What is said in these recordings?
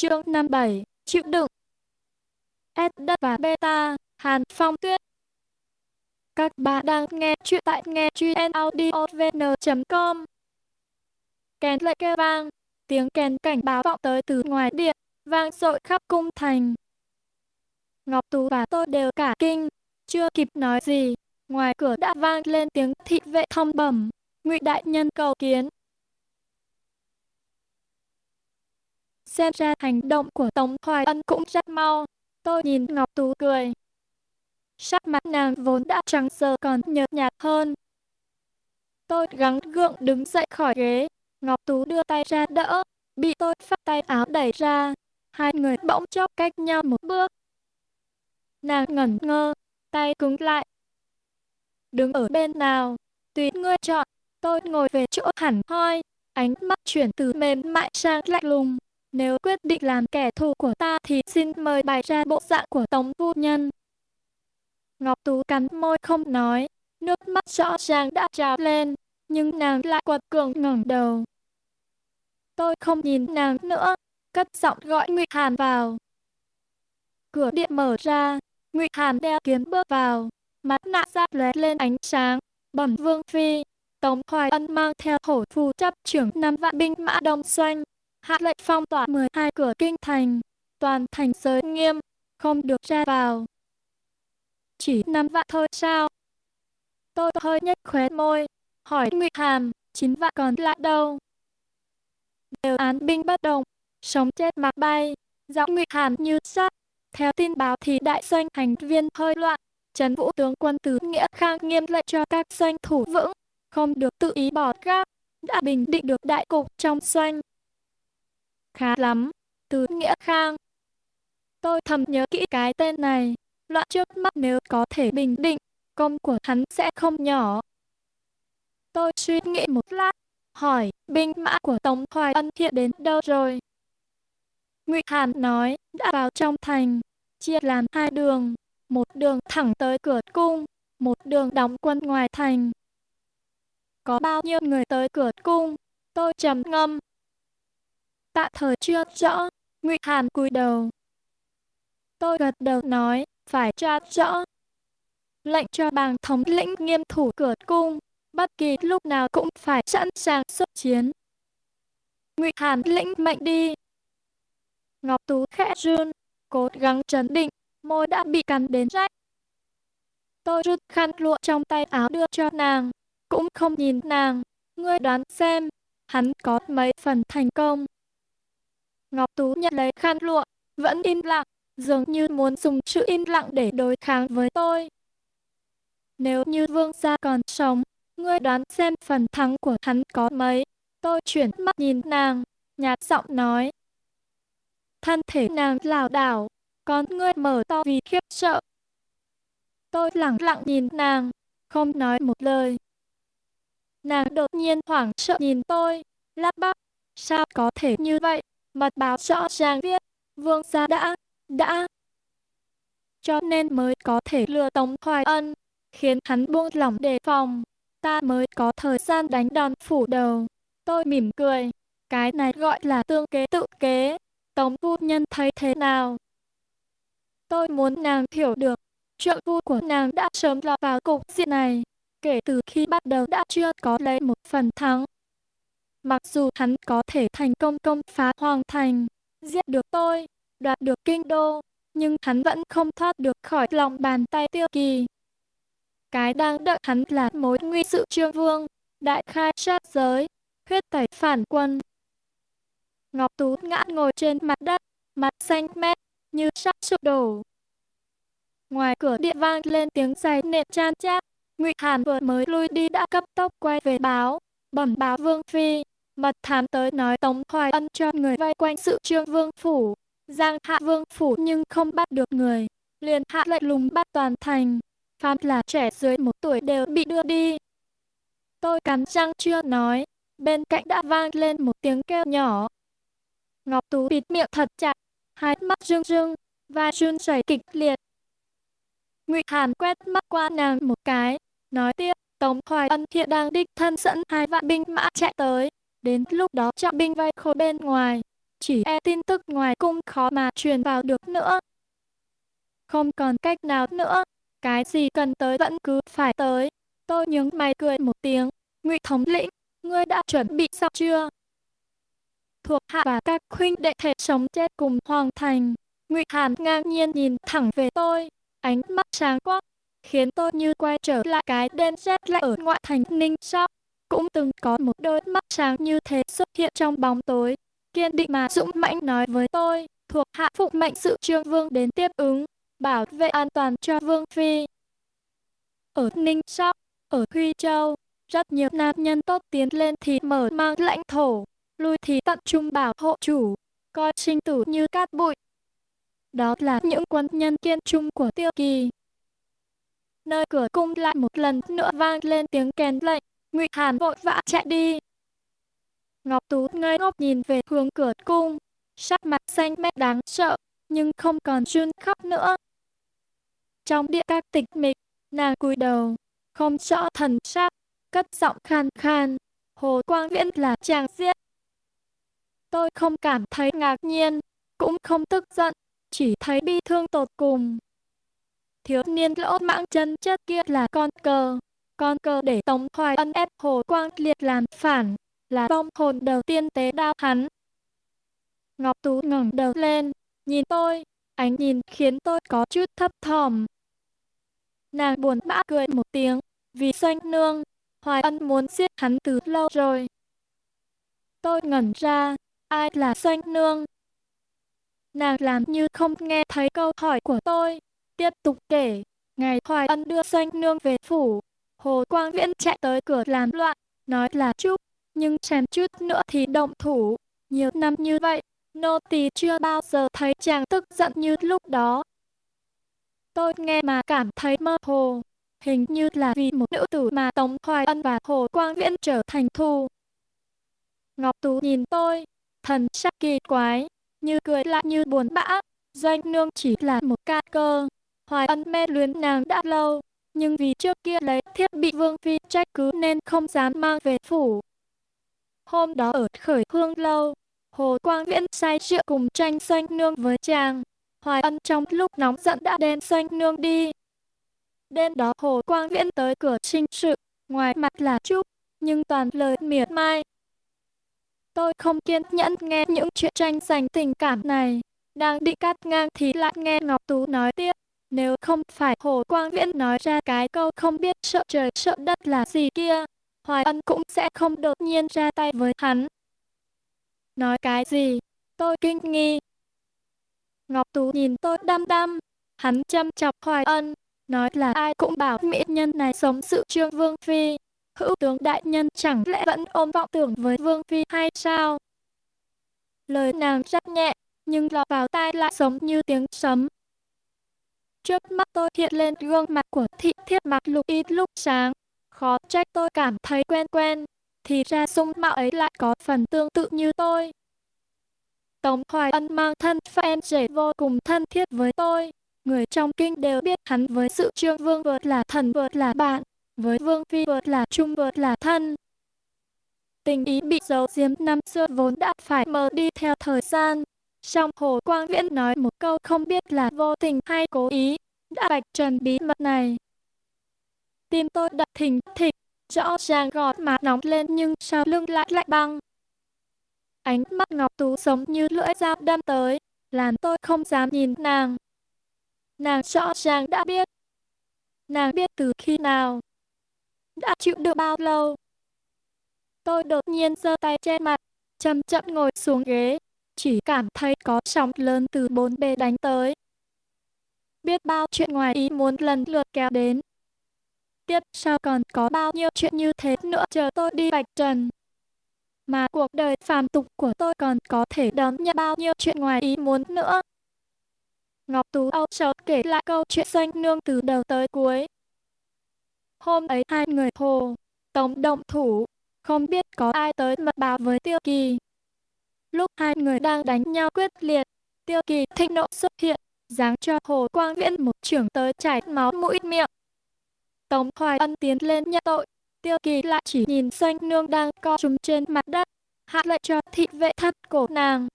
chương 57, chịu đựng. S đất và beta, Hàn Phong Tuyết. Các bạn đang nghe chuyện tại nghe chuyện audiovn.com. Kèn lệ kêu vang, tiếng kèn cảnh báo vọng tới từ ngoài điện, vang dội khắp cung thành. Ngọc Tú và tôi đều cả kinh, chưa kịp nói gì, ngoài cửa đã vang lên tiếng thị vệ thông bẩm, ngụy đại nhân cầu kiến. Xem ra hành động của Tống Hoài Ân cũng rất mau. Tôi nhìn Ngọc Tú cười. Sắc mặt nàng vốn đã trắng giờ còn nhợt nhạt hơn. Tôi gắng gượng đứng dậy khỏi ghế. Ngọc Tú đưa tay ra đỡ. Bị tôi phát tay áo đẩy ra. Hai người bỗng chốc cách nhau một bước. Nàng ngẩn ngơ, tay cứng lại. Đứng ở bên nào, tùy ngươi chọn. Tôi ngồi về chỗ hẳn hoi, ánh mắt chuyển từ mềm mại sang lạnh lùng. Nếu quyết định làm kẻ thù của ta thì xin mời bày ra bộ dạng của Tống Phu Nhân. Ngọc Tú cắn môi không nói, nước mắt rõ ràng đã trào lên, nhưng nàng lại quật cường ngẩng đầu. Tôi không nhìn nàng nữa, cất giọng gọi Ngụy Hàn vào. Cửa điện mở ra, Ngụy Hàn đeo kiếm bước vào, mắt nạ giáp lóe lên ánh sáng, bẩm vương phi. Tống Hoài Ân mang theo hổ phù chấp trưởng năm vạn binh mã đông xoanh, hạ lệnh phong tỏa 12 cửa kinh thành, toàn thành giới nghiêm, không được ra vào. Chỉ năm vạn thôi sao? Tôi hơi nhếch khóe môi, hỏi Ngụy Hàm, chín vạn còn lại đâu? Đều án binh bất động, sống chết mặc bay, giọng Ngụy Hàm như sắt. Theo tin báo thì đại doanh thành viên hơi loạn, trần Vũ tướng quân tứ Nghĩa Khang nghiêm lệnh cho các doanh thủ vững, không được tự ý bỏ gác, đã bình định được đại cục trong doanh. Khá lắm, từ Nghĩa Khang. Tôi thầm nhớ kỹ cái tên này, loạn trước mắt nếu có thể bình định, công của hắn sẽ không nhỏ. Tôi suy nghĩ một lát, hỏi binh mã của Tống Hoài Ân hiện đến đâu rồi? Ngụy Hàn nói, đã vào trong thành, chia làm hai đường, một đường thẳng tới cửa cung, một đường đóng quân ngoài thành. Có bao nhiêu người tới cửa cung? Tôi trầm ngâm, Tạm thời chưa rõ, Ngụy Hàn cúi đầu. Tôi gật đầu nói, phải tra rõ. Lệnh cho bàng thống lĩnh nghiêm thủ cửa cung, bất kỳ lúc nào cũng phải sẵn sàng xuất chiến. Ngụy Hàn lĩnh mệnh đi. Ngọc Tú khẽ run, cố gắng trấn định, môi đã bị cắn đến rách. Tôi rút khăn lụa trong tay áo đưa cho nàng, cũng không nhìn nàng. Ngươi đoán xem, hắn có mấy phần thành công. Ngọc Tú nhận lấy khăn lụa, vẫn im lặng, dường như muốn dùng sự im lặng để đối kháng với tôi. Nếu như vương gia còn sống, ngươi đoán xem phần thắng của hắn có mấy. Tôi chuyển mắt nhìn nàng, nhạt giọng nói. Thân thể nàng lảo đảo, con ngươi mở to vì khiếp sợ. Tôi lặng lặng nhìn nàng, không nói một lời. Nàng đột nhiên hoảng sợ nhìn tôi, lắp bắp, sao có thể như vậy? Mật báo rõ ràng viết, vương gia đã, đã. Cho nên mới có thể lừa Tống Hoài Ân, khiến hắn buông lỏng đề phòng, ta mới có thời gian đánh đòn phủ đầu. Tôi mỉm cười, cái này gọi là tương kế tự kế, Tống phu nhân thấy thế nào? Tôi muốn nàng hiểu được, trợ phu của nàng đã sớm lọt vào cục diện này, kể từ khi bắt đầu đã chưa có lấy một phần thắng. Mặc dù hắn có thể thành công công phá hoàng thành, giết được tôi, đoạt được kinh đô, nhưng hắn vẫn không thoát được khỏi lòng bàn tay tiêu kỳ. Cái đang đợi hắn là mối nguy sự trương vương, đại khai sát giới, huyết tẩy phản quân. Ngọc Tú ngã ngồi trên mặt đất, mặt xanh mét, như sắp sụp đổ. Ngoài cửa điện vang lên tiếng giày nện chan chát, Ngụy Hàn vừa mới lui đi đã cấp tốc quay về báo, bẩm báo Vương Phi, mật thám tới nói Tống Hoài Ân cho người vây quanh sự trương vương phủ, giang hạ vương phủ nhưng không bắt được người, liền hạ lệnh lùng bắt toàn thành, phàm là trẻ dưới một tuổi đều bị đưa đi. Tôi cắn răng chưa nói, bên cạnh đã vang lên một tiếng kêu nhỏ. Ngọc Tú bịt miệng thật chặt, hai mắt rưng rưng, vai run rẩy kịch liệt. Ngụy Hàn quét mắt qua nàng một cái, nói tiếp, Tống Hoài Ân hiện đang đích thân dẫn hai vạn binh mã chạy tới, Đến lúc đó trọng binh vây khối bên ngoài, chỉ e tin tức ngoài cung khó mà truyền vào được nữa. Không còn cách nào nữa, cái gì cần tới vẫn cứ phải tới. Tôi nhướng mày cười một tiếng, Ngụy thống lĩnh, ngươi đã chuẩn bị xong chưa? Thuộc hạ và các huynh đệ thể sống chết cùng hoàng thành. Ngụy Hàn ngang nhiên nhìn thẳng về tôi, ánh mắt sáng quắc, khiến tôi như quay trở lại cái đêm rét lạnh ở ngoại thành Ninh Sóc. Cũng từng có một đôi mắt sáng như thế xuất hiện trong bóng tối, kiên định mà dũng mãnh nói với tôi, thuộc hạ phụ mệnh sự trương vương đến tiếp ứng, bảo vệ an toàn cho vương phi. Ở Ninh Sóc, ở Huy Châu, rất nhiều nam nhân tốt tiến lên thì mở mang lãnh thổ, lui thì tận trung bảo hộ chủ, coi sinh tử như cát bụi. Đó là những quân nhân kiên trung của tiêu kỳ. Nơi cửa cung lại một lần nữa vang lên tiếng kèn lệnh, Ngụy Hàn vội vã chạy đi. Ngọc Tú ngây ngốc nhìn về hướng cửa cung, sắc mặt xanh mét đáng sợ, nhưng không còn run khóc nữa. Trong địa các tịch mịch, nàng cúi đầu, không rõ thần sắc, cất giọng khan khan, Hồ Quang Viễn là chàng giết. Tôi không cảm thấy ngạc nhiên, cũng không tức giận, chỉ thấy bi thương tột cùng. Thiếu niên lỗ mãng chân chất kia là con cờ, con cờ để Tống Hoài Ân ép Hồ Quang Liệt làm phản, là vong hồn đầu tiên tế đao hắn. Ngọc Tú ngẩng đầu lên, nhìn tôi, ánh nhìn khiến tôi có chút thấp thỏm. Nàng buồn bã cười một tiếng, vì xanh nương, Hoài Ân muốn giết hắn từ lâu rồi. Tôi ngẩn ra, ai là xanh nương? Nàng làm như không nghe thấy câu hỏi của tôi, tiếp tục kể, ngày Hoài Ân đưa xanh nương về phủ, Hồ Quang Viễn chạy tới cửa làm loạn, nói là chúc, nhưng xem chút nữa thì động thủ. Nhiều năm như vậy, nô tỳ chưa bao giờ thấy chàng tức giận như lúc đó. Tôi nghe mà cảm thấy mơ hồ, hình như là vì một nữ tử mà Tống Hoài Ân và Hồ Quang Viễn trở thành thù. Ngọc Tú nhìn tôi, thần sắc kỳ quái, như cười lại như buồn bã. Doanh nương chỉ là một ca cơ. Hoài Ân mê luyến nàng đã lâu, nhưng vì trước kia lấy thiết bị vương phi trách cứ nên không dám mang về phủ. Hôm đó ở khởi hương lâu, Hồ Quang Viễn say rượu cùng tranh doanh nương với chàng. Hoài Ân trong lúc nóng giận đã đem doanh nương đi. Đêm đó Hồ Quang Viễn tới cửa sinh sự, ngoài mặt là chúc, nhưng toàn lời miệt mai. Tôi không kiên nhẫn nghe những chuyện tranh giành tình cảm này. Đang định cắt ngang thì lại nghe Ngọc Tú nói tiếp. Nếu không phải Hồ Quang Viễn nói ra cái câu không biết sợ trời sợ đất là gì kia, Hoài Ân cũng sẽ không đột nhiên ra tay với hắn. Nói cái gì? Tôi kinh nghi. Ngọc Tú nhìn tôi đăm đăm, hắn chăm chọc Hoài Ân, nói là ai cũng bảo mỹ nhân này sống sự trương Vương Phi. Hữu tướng đại nhân chẳng lẽ vẫn ôm vọng tưởng với Vương Phi hay sao? Lời nàng rất nhẹ, nhưng lọt vào tai lại giống như tiếng sấm. Trước mắt tôi hiện lên gương mặt của thị thiết mặt lục ít lúc sáng. Khó trách tôi cảm thấy quen quen, thì ra dung mạo ấy lại có phần tương tự như tôi. Tống Hoài Ân mang thân fan rể vô cùng thân thiết với tôi. Người trong kinh đều biết hắn với sự trương vương vượt là thần vượt là bạn, với vương phi vượt là trung vượt là thân. Tình ý bị giấu giếm năm xưa vốn đã phải mờ đi theo thời gian. Trong Hồ Quang Viễn nói một câu không biết là vô tình hay cố ý, đã bạch trần bí mật này. Tim tôi đập thình thịch, rõ ràng gọt má nóng lên nhưng sau lưng lại lạnh băng. Ánh mắt Ngọc Tú giống như lưỡi dao đâm tới, làm tôi không dám nhìn nàng. Nàng rõ ràng đã biết. Nàng biết từ khi nào. Đã chịu được bao lâu. Tôi đột nhiên giơ tay che mặt, chậm chậm ngồi xuống ghế, chỉ cảm thấy có sóng lớn từ bốn bề đánh tới. Biết bao chuyện ngoài ý muốn lần lượt kéo đến. Tiếp sau còn có bao nhiêu chuyện như thế nữa chờ tôi đi bạch trần. Mà cuộc đời phàm tục của tôi còn có thể đón nhận bao nhiêu chuyện ngoài ý muốn nữa. Ngọc Tú âu sầu kể lại câu chuyện xanh nương từ đầu tới cuối. Hôm ấy hai người hồ, tống động thủ, không biết có ai tới mật báo với Tiêu Kỳ. Lúc hai người đang đánh nhau quyết liệt, Tiêu Kỳ thịnh nộ xuất hiện, giáng cho Hồ Quang Viễn một trưởng tới chảy máu mũi miệng. Tống Hoài Ân tiến lên nhận tội, Tiêu Kỳ lại chỉ nhìn xanh nương đang co trúng trên mặt đất, hạ lệnh cho thị vệ thắt cổ nàng.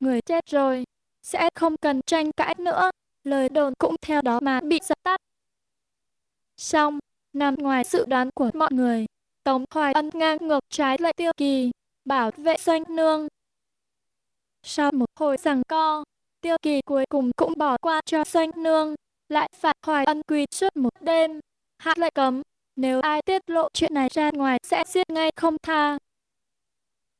người chết rồi, sẽ không cần tranh cãi nữa, lời đồn cũng theo đó mà bị dập tắt. Xong, nằm ngoài sự đoán của mọi người, Tống Hoài Ân ngang ngược trái lại tiêu kỳ, bảo vệ doanh nương. Sau một hồi giằng co, tiêu kỳ cuối cùng cũng bỏ qua cho doanh nương, lại phạt Hoài Ân quỳ suốt một đêm, hạ lại cấm, nếu ai tiết lộ chuyện này ra ngoài sẽ giết ngay không tha.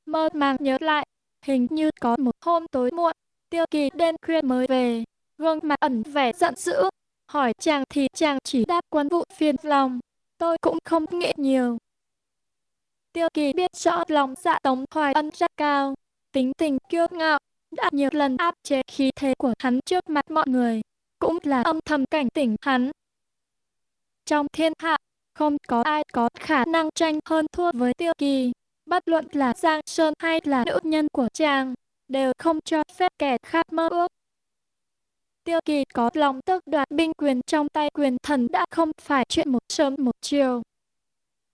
Mơ màng nhớ lại, hình như có một hôm tối muộn, tiêu kỳ đêm khuya mới về, gương mặt ẩn vẻ giận dữ, hỏi chàng thì chàng chỉ đáp quân vụ phiền lòng, tôi cũng không nghĩ nhiều. Tiêu kỳ biết rõ lòng dạ Tống Hoài Ân rất cao, tính tình kiêu ngạo, đã nhiều lần áp chế khí thế của hắn trước mặt mọi người, cũng là âm thầm cảnh tỉnh hắn. Trong thiên hạ, không có ai có khả năng tranh hơn thua với tiêu kỳ, bất luận là Giang Sơn hay là nữ nhân của chàng, đều không cho phép kẻ khác mơ ước. Tiêu kỳ có lòng tức đoạt binh quyền trong tay quyền thần đã không phải chuyện một sớm một chiều.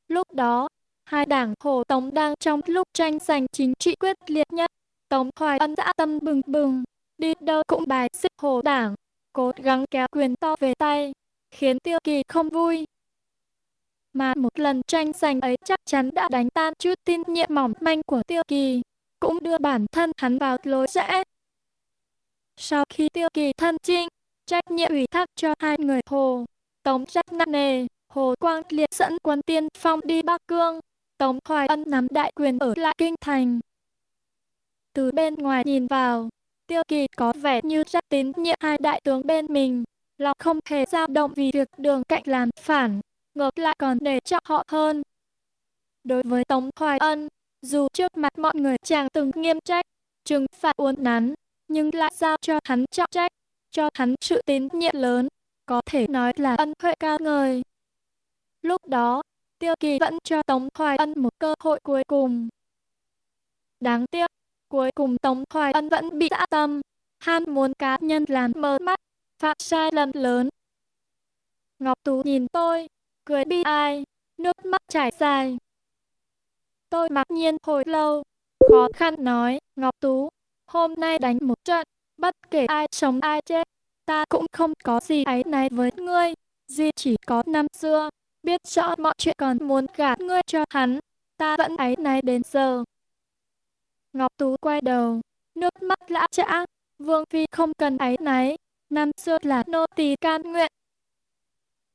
Lúc đó, hai đảng Hồ Tống đang trong lúc tranh giành chính trị quyết liệt nhất. Tống Hoài Ân dã tâm bừng bừng, đi đâu cũng bài xích Hồ đảng, cố gắng kéo quyền to về tay, khiến Tiêu Kỳ không vui. Mà một lần tranh giành ấy chắc chắn đã đánh tan chút tin nhiệm mỏng manh của Tiêu Kỳ, cũng đưa bản thân hắn vào lối rẽ. Sau khi Tiêu Kỳ thân chinh, trách nhiệm ủy thác cho hai người Hồ, Tống rất nặng nề, Hồ Quang Liệt dẫn quân tiên phong đi Bắc Cương, Tống Hoài Ân nắm đại quyền ở lại kinh thành. Từ bên ngoài nhìn vào, Tiêu Kỳ có vẻ như rất tín nhiệm hai đại tướng bên mình, lòng không hề dao động vì việc đường cạnh làm phản, ngược lại còn để trọng họ hơn. Đối với Tống Hoài Ân, dù trước mặt mọi người chàng từng nghiêm trách, trừng phạt uốn nắn, nhưng lại giao cho hắn trọng trách, cho hắn sự tín nhiệm lớn, có thể nói là ân huệ cao ngời. Lúc đó, Tiêu Kỳ vẫn cho Tống Hoài Ân một cơ hội cuối cùng. Đáng tiếc, cuối cùng Tống Hoài Ân vẫn bị dã tâm, ham muốn cá nhân làm mờ mắt, phạm sai lầm lớn. Ngọc Tú nhìn tôi, cười bi ai, nước mắt chảy dài. Tôi mặc nhiên hồi lâu, khó khăn nói, Ngọc Tú, hôm nay đánh một trận, bất kể ai sống ai chết, ta cũng không có gì ấy này với ngươi, gì chỉ có năm xưa, biết rõ mọi chuyện còn muốn gạt ngươi cho hắn, ta vẫn ấy này đến giờ. Ngọc Tú quay đầu, nước mắt lã chã, Vương Phi không cần ấy náy, năm xưa là nô tỳ can nguyện.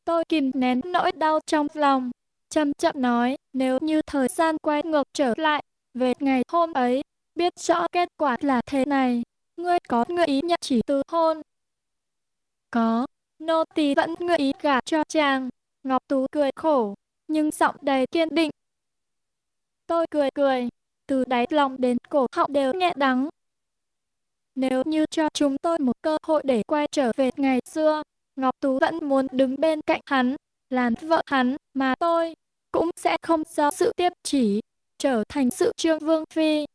Tôi kìm nén nỗi đau trong lòng, chậm chậm nói, nếu như thời gian quay ngược trở lại, về ngày hôm ấy, biết rõ kết quả là thế này, ngươi có ngựa ý nhận chỉ từ hôn. Có, nô tỳ vẫn ngựa ý gả cho chàng, Ngọc Tú cười khổ, nhưng giọng đầy kiên định. Tôi cười cười, từ đáy lòng đến cổ họng đều nhẹ đắng. Nếu như cho chúng tôi một cơ hội để quay trở về ngày xưa, Ngọc Tú vẫn muốn đứng bên cạnh hắn, làm vợ hắn, mà tôi cũng sẽ không do sự tiếp chỉ, trở thành sự trương vương phi.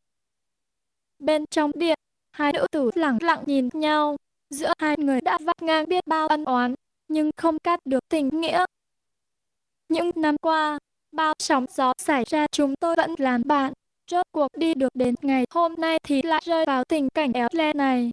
Bên trong điện, hai nữ tử lặng lặng nhìn nhau, giữa hai người đã vắt ngang biết bao ân oán, nhưng không cắt được tình nghĩa. Những năm qua, bao sóng gió xảy ra chúng tôi vẫn làm bạn. Rốt cuộc đi được đến ngày hôm nay thì lại rơi vào tình cảnh éo le này.